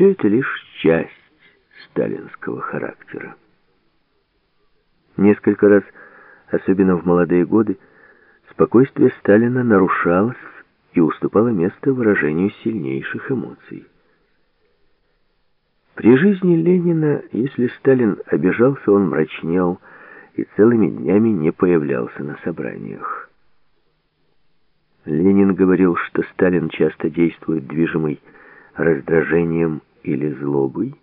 все это лишь часть сталинского характера. Несколько раз, особенно в молодые годы, спокойствие Сталина нарушалось и уступало место выражению сильнейших эмоций. При жизни Ленина, если Сталин обижался, он мрачнел и целыми днями не появлялся на собраниях. Ленин говорил, что Сталин часто действует движимый раздражением или злобой,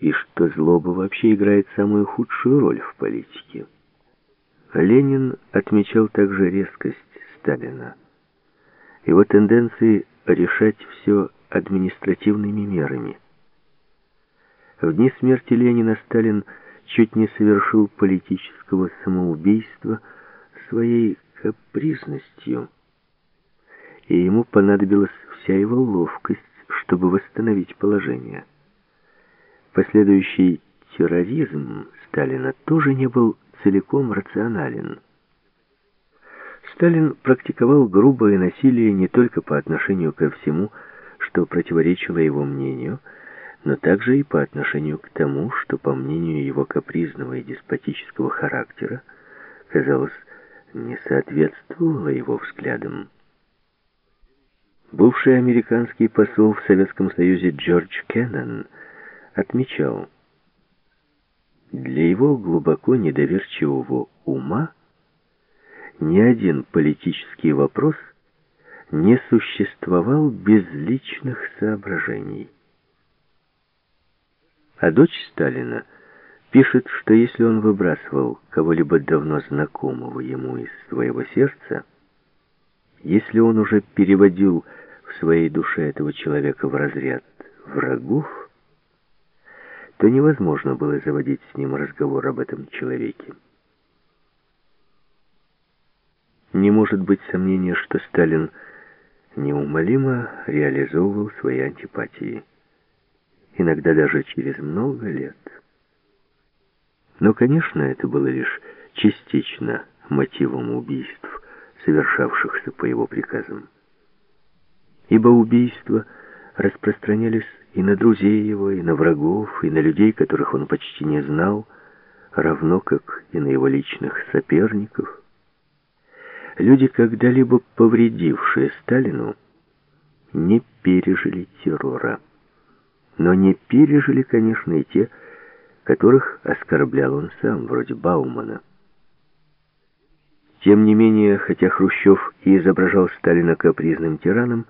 и что злоба вообще играет самую худшую роль в политике. Ленин отмечал также резкость Сталина, его тенденции решать все административными мерами. В дни смерти Ленина Сталин чуть не совершил политического самоубийства своей капризностью, и ему понадобилась вся его ловкость, чтобы восстановить положение. Последующий терроризм Сталина тоже не был целиком рационален. Сталин практиковал грубое насилие не только по отношению ко всему, что противоречило его мнению, но также и по отношению к тому, что, по мнению его капризного и деспотического характера, казалось, не соответствовало его взглядам. Бывший американский посол в Советском Союзе Джордж Кеннон отмечал, для его глубоко недоверчивого ума ни один политический вопрос не существовал без личных соображений. А дочь Сталина пишет, что если он выбрасывал кого-либо давно знакомого ему из своего сердца, если он уже переводил в своей душе этого человека в разряд врагов, то невозможно было заводить с ним разговор об этом человеке. Не может быть сомнения, что Сталин неумолимо реализовывал свои антипатии, иногда даже через много лет. Но, конечно, это было лишь частично мотивом убийств, совершавшихся по его приказам. Ибо убийства распространялись и на друзей его, и на врагов, и на людей, которых он почти не знал, равно как и на его личных соперников – Люди, когда-либо повредившие Сталину, не пережили террора. Но не пережили, конечно, и те, которых оскорблял он сам, вроде Баумана. Тем не менее, хотя Хрущев и изображал Сталина капризным тираном,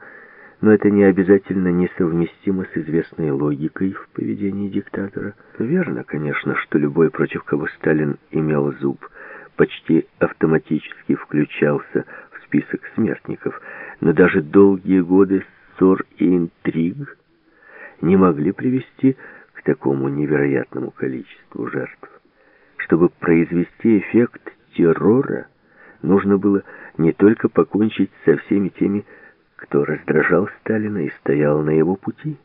но это не обязательно несовместимо с известной логикой в поведении диктатора. Верно, конечно, что любой, против кого Сталин имел зуб – почти автоматически включался в список смертников, но даже долгие годы ссор и интриг не могли привести к такому невероятному количеству жертв. Чтобы произвести эффект террора, нужно было не только покончить со всеми теми, кто раздражал Сталина и стоял на его пути.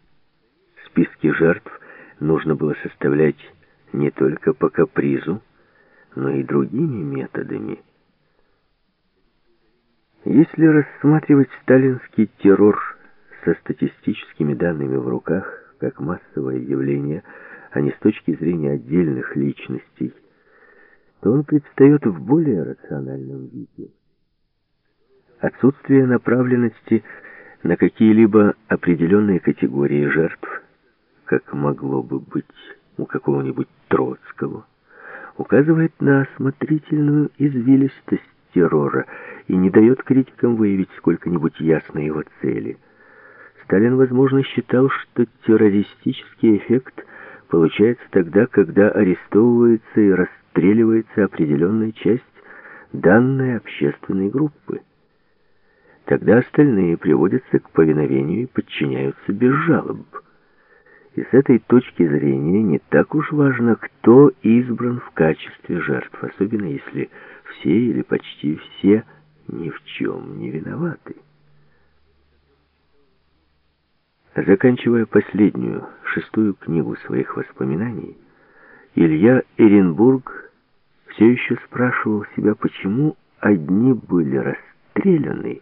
Списки жертв нужно было составлять не только по капризу, но и другими методами. Если рассматривать сталинский террор со статистическими данными в руках, как массовое явление, а не с точки зрения отдельных личностей, то он предстает в более рациональном виде. Отсутствие направленности на какие-либо определенные категории жертв, как могло бы быть у какого-нибудь Троцкого, указывает на осмотрительную извилистость террора и не дает критикам выявить сколько-нибудь ясно его цели. Сталин, возможно, считал, что террористический эффект получается тогда, когда арестовывается и расстреливается определенная часть данной общественной группы. Тогда остальные приводятся к повиновению и подчиняются без жалоб. И с этой точки зрения не так уж важно, кто избран в качестве жертв, особенно если все или почти все ни в чем не виноваты. Заканчивая последнюю, шестую книгу своих воспоминаний, Илья Эренбург все еще спрашивал себя, почему одни были расстреляны,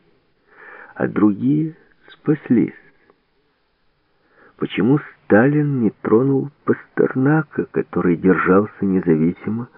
а другие спаслись. Почему Сталин не тронул Пастернака, который держался независимо